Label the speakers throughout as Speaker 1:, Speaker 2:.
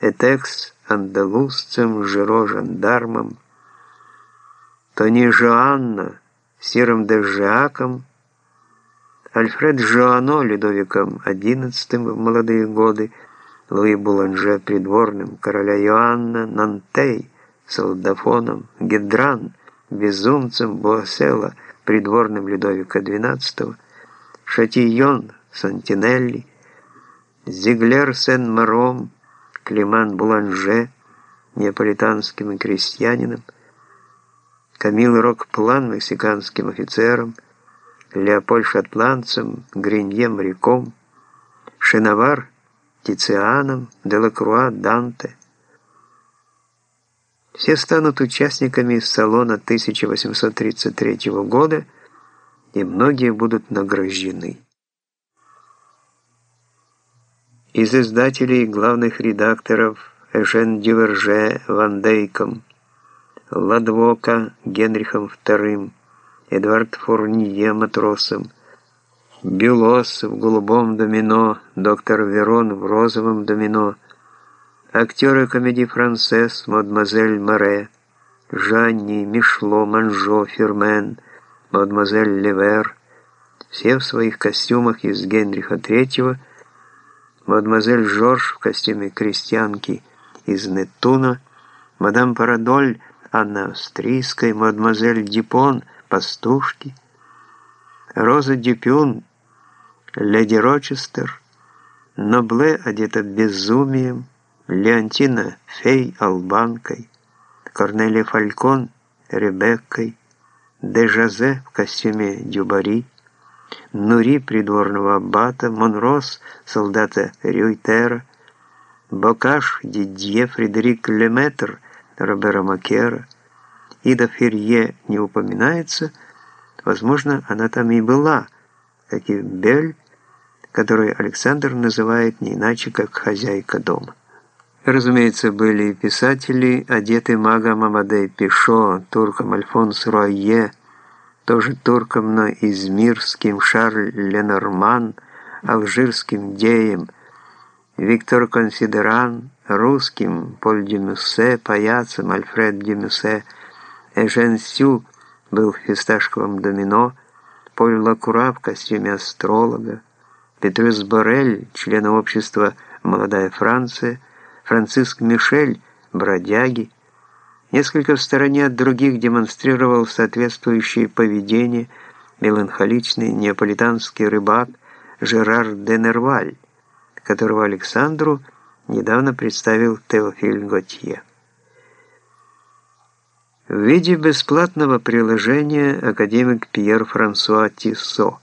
Speaker 1: Этекс андалузцем, Жиро жандармом, то не Жоанна Сиром де Жиаком, Альфред Жоано Людовиком XI в молодые годы, Луи Буланже придворным, короля Иоанна Нантей, солдафоном, Гедран, безумцем Буассела, придворным Людовика XII, Шатийон, Сантинелли, Зиглер Сен-Маром, Климан Буланже, неаполитанским крестьянином, Камил Рокплан, мексиканским офицером, Леополь шотландцем, Гринье моряком, Шиновар Тицианом, Делакруа, Данте. Все станут участниками салона 1833 года, и многие будут награждены. Из издателей главных редакторов Эжен Дюверже Ван Дейком, Ладвока Генрихом II, Эдвард Фурнье матросом, Бюлос в голубом домино, доктор Верон в розовом домино, актеры комедии «Францесс», мадемуазель Море, Жанни, Мишло, Манжо, Фермен, мадемуазель Левер, все в своих костюмах из Генриха III, мадемуазель Жорж в костюме крестьянки из Нетуна, мадам Парадоль, Анна Австрийская, мадемуазель Дипон, пастушки, Роза Дюпюн, леди Рочестер, Нобле одета безумием, Леонтина фей албанкой, Корнелия Фалькон Ребеккой, Дежазе в костюме дюбари, Нури придворного аббата, Монрос солдата Рюйтера, Бокаш Дидье Фредерик Леметр Робера Макера, Ида Ферье не упоминается, возможно, она там и была, как и Бель, которую Александр называет не иначе, как хозяйка дома. Разумеется, были и писатели, одетый магом Амадей Пишо, турком Альфонс Руайе, тоже турком, но измирским Шарль Ленорман, алжирским Деем, Виктор Консидеран, русским Поль Дюмюссе, паяцем Альфред Дюмюссе, Эжен Сю был в фисташковом домино, Поль Лакура в костюме астролога, Петрюс Борель, член общества «Молодая Франция», Франциск Мишель, бродяги, несколько в стороне от других демонстрировал соответствующее поведение меланхоличный неаполитанский рыбак Жерар де Нерваль, которого Александру недавно представил Теофиль Готье. В виде бесплатного приложения академик Пьер Франсуа Тиссо,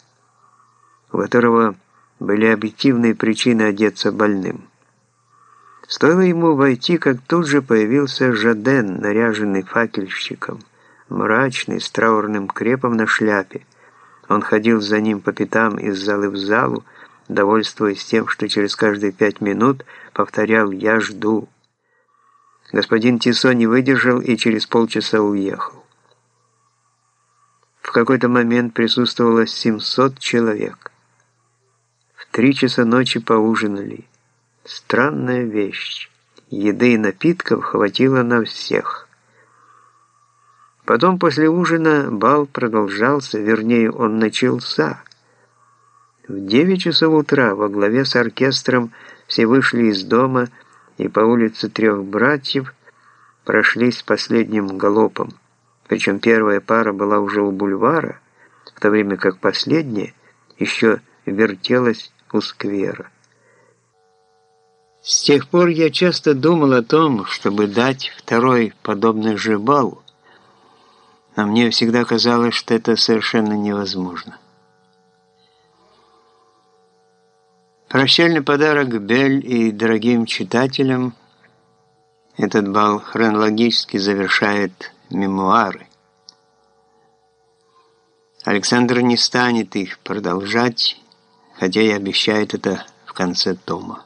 Speaker 1: у которого были объективные причины одеться больным. Стоило ему войти, как тут же появился Жаден, наряженный факельщиком, мрачный, с траурным крепом на шляпе. Он ходил за ним по пятам из залы в залу, довольствуясь тем, что через каждые пять минут повторял «Я жду». Господин Тисо не выдержал и через полчаса уехал. В какой-то момент присутствовало 700 человек. В три часа ночи поужинали. Странная вещь. Еды и напитков хватило на всех. Потом после ужина бал продолжался, вернее, он начался. В 9 часов утра во главе с оркестром все вышли из дома и по улице трех братьев прошлись последним галопом. Причем первая пара была уже у бульвара, в то время как последняя еще вертелась у сквера. С тех пор я часто думал о том, чтобы дать второй подобный же бал, но мне всегда казалось, что это совершенно невозможно. Прощальный подарок Бель и дорогим читателям. Этот бал хронологически завершает мемуары. Александр не станет их продолжать, хотя и обещает это в конце тома.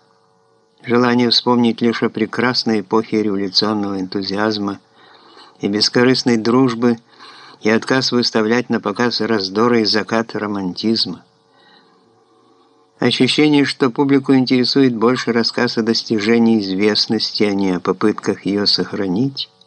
Speaker 1: Желание вспомнить лишь о прекрасной эпохе революционного энтузиазма и бескорыстной дружбы и отказ выставлять на показ раздоры и закат романтизма. Ощущение, что публику интересует больше рассказ о достижении известности, а не о попытках ее сохранить –